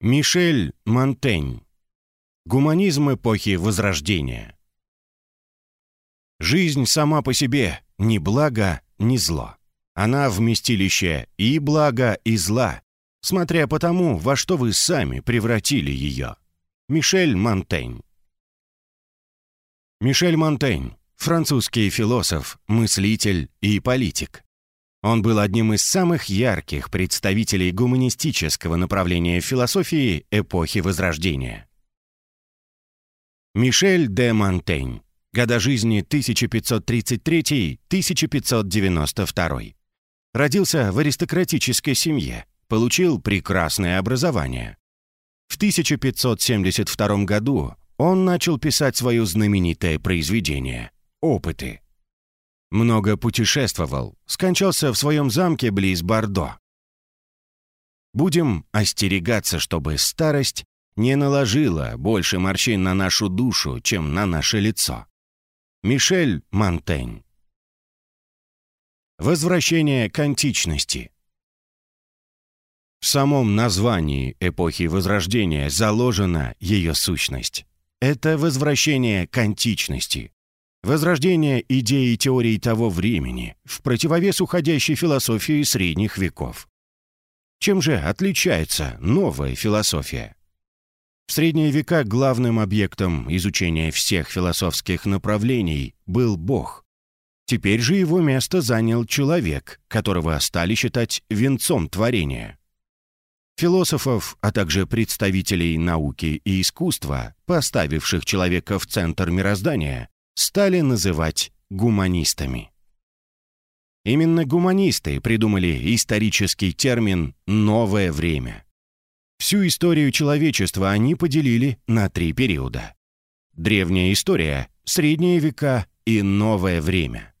Мишель Монтень. Гуманизм эпохи Возрождения. Жизнь сама по себе ни благо, ни зло. Она вместилище и блага, и зла, смотря по тому, во что вы сами превратили ее. Мишель Монтень. Мишель Монтень – французский философ, мыслитель и политик. Он был одним из самых ярких представителей гуманистического направления философии эпохи Возрождения. Мишель де Монтень. Года жизни 1533-1592. Родился в аристократической семье, получил прекрасное образование. В 1572 году он начал писать свое знаменитое произведение «Опыты». Много путешествовал, скончался в своем замке близ Бордо. Будем остерегаться, чтобы старость не наложила больше морщин на нашу душу, чем на наше лицо. Мишель Монтень Возвращение к античности В самом названии эпохи Возрождения заложена ее сущность. Это возвращение к античности. Возрождение идей и теорий того времени в противовес уходящей философии средних веков. Чем же отличается новая философия? В средние века главным объектом изучения всех философских направлений был Бог. Теперь же его место занял человек, которого стали считать венцом творения. Философов, а также представителей науки и искусства, поставивших человека в центр мироздания, стали называть гуманистами. Именно гуманисты придумали исторический термин «новое время». Всю историю человечества они поделили на три периода. Древняя история, средние века и новое время.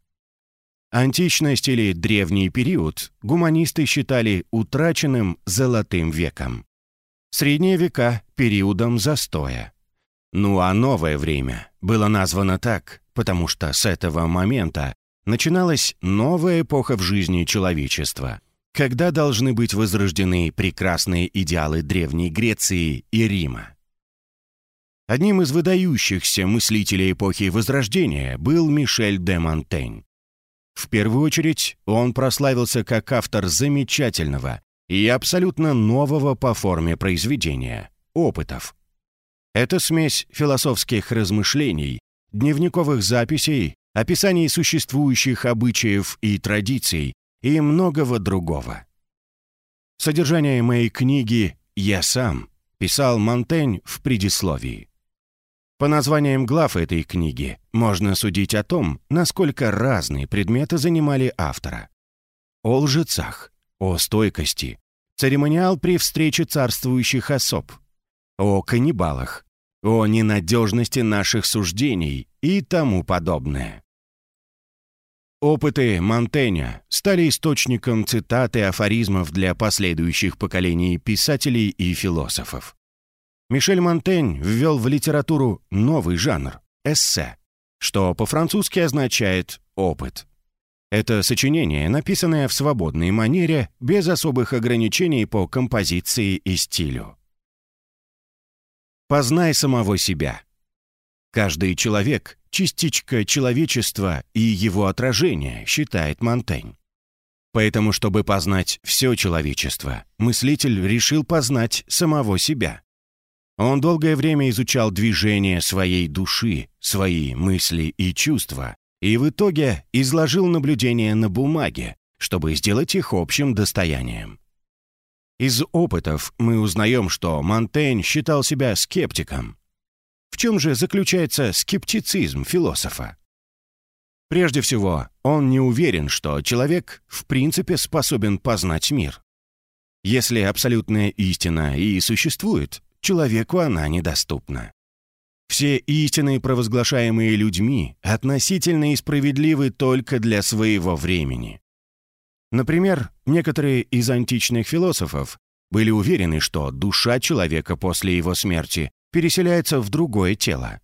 Античность или древний период гуманисты считали утраченным золотым веком. Средние века – периодом застоя. Ну а новое время было названо так, потому что с этого момента начиналась новая эпоха в жизни человечества, когда должны быть возрождены прекрасные идеалы Древней Греции и Рима. Одним из выдающихся мыслителей эпохи Возрождения был Мишель де Монтень. В первую очередь он прославился как автор замечательного и абсолютно нового по форме произведения «Опытов», это смесь философских размышлений, дневниковых записей, описаний существующих обычаев и традиций и многого другого. Содержание моей книги «Я сам» писал Монтень в предисловии. По названиям глав этой книги можно судить о том, насколько разные предметы занимали автора. О лжецах, о стойкости, церемониал при встрече царствующих особ, о каннибалах, о ненадежности наших суждений и тому подобное. Опыты Монтэня стали источником цитат и афоризмов для последующих поколений писателей и философов. Мишель Монтень ввел в литературу новый жанр – эссе, что по-французски означает «опыт». Это сочинение, написанное в свободной манере, без особых ограничений по композиции и стилю. Познай самого себя. Каждый человек — частичка человечества и его отражение, считает Монтень. Поэтому, чтобы познать все человечество, мыслитель решил познать самого себя. Он долгое время изучал движение своей души, свои мысли и чувства, и в итоге изложил наблюдения на бумаге, чтобы сделать их общим достоянием. Из опытов мы узнаем, что Монтень считал себя скептиком. В чем же заключается скептицизм философа? Прежде всего, он не уверен, что человек в принципе способен познать мир. Если абсолютная истина и существует, человеку она недоступна. Все истины, провозглашаемые людьми, относительно и справедливы только для своего времени. Например, некоторые из античных философов были уверены, что душа человека после его смерти переселяется в другое тело.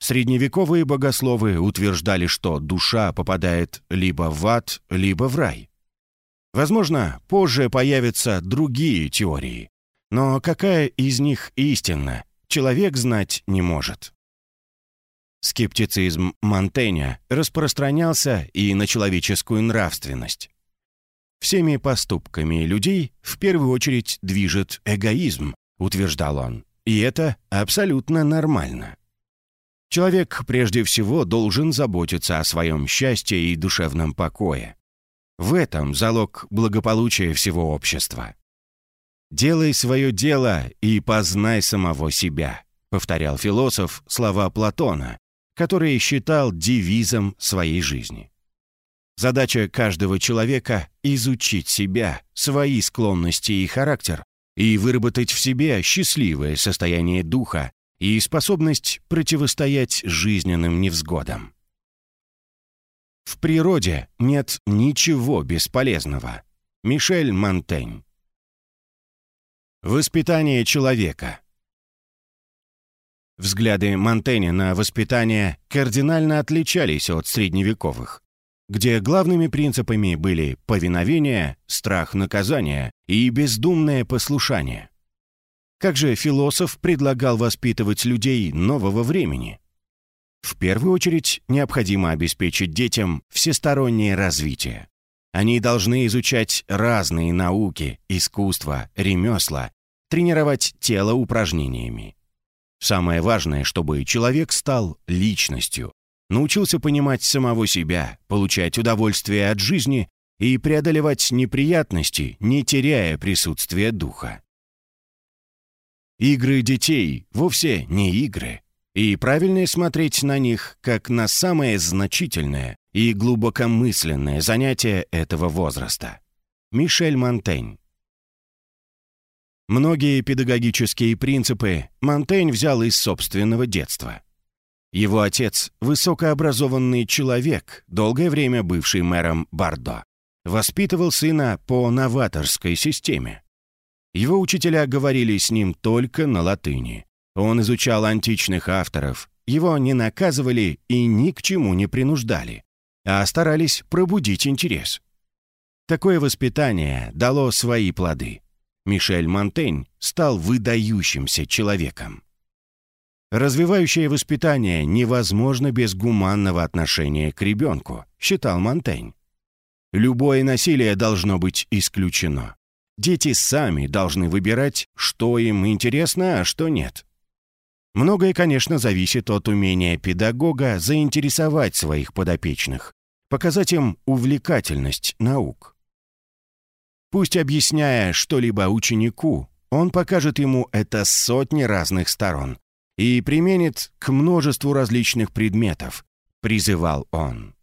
Средневековые богословы утверждали, что душа попадает либо в ад, либо в рай. Возможно, позже появятся другие теории. Но какая из них истинна, человек знать не может. Скептицизм Монтэня распространялся и на человеческую нравственность. Всеми поступками людей в первую очередь движет эгоизм, утверждал он, и это абсолютно нормально. Человек прежде всего должен заботиться о своем счастье и душевном покое. В этом залог благополучия всего общества. «Делай свое дело и познай самого себя», повторял философ слова Платона, которые считал девизом своей жизни. Задача каждого человека — изучить себя, свои склонности и характер, и выработать в себе счастливое состояние духа и способность противостоять жизненным невзгодам. В природе нет ничего бесполезного. Мишель Монтень. Воспитание человека. Взгляды Монтэня на воспитание кардинально отличались от средневековых, где главными принципами были повиновение, страх наказания и бездумное послушание. Как же философ предлагал воспитывать людей нового времени? В первую очередь необходимо обеспечить детям всестороннее развитие. Они должны изучать разные науки, искусства, ремесла, тренировать тело упражнениями. Самое важное, чтобы человек стал личностью, научился понимать самого себя, получать удовольствие от жизни и преодолевать неприятности, не теряя присутствия духа. Игры детей вовсе не игры, и правильно смотреть на них как на самое значительное и глубокомысленное занятие этого возраста. Мишель Монтень Многие педагогические принципы Монтень взял из собственного детства. Его отец – высокообразованный человек, долгое время бывший мэром Бордо. Воспитывал сына по новаторской системе. Его учителя говорили с ним только на латыни. Он изучал античных авторов, его не наказывали и ни к чему не принуждали, а старались пробудить интерес. Такое воспитание дало свои плоды. Мишель Монтень стал выдающимся человеком. Развивающее воспитание невозможно без гуманного отношения к ребенку, считал Монтень. Любое насилие должно быть исключено. Дети сами должны выбирать, что им интересно, а что нет. Многое, конечно, зависит от умения педагога заинтересовать своих подопечных, показать им увлекательность наук. Пусть объясняя что-либо ученику, он покажет ему это сотни разных сторон и применит к множеству различных предметов, призывал он.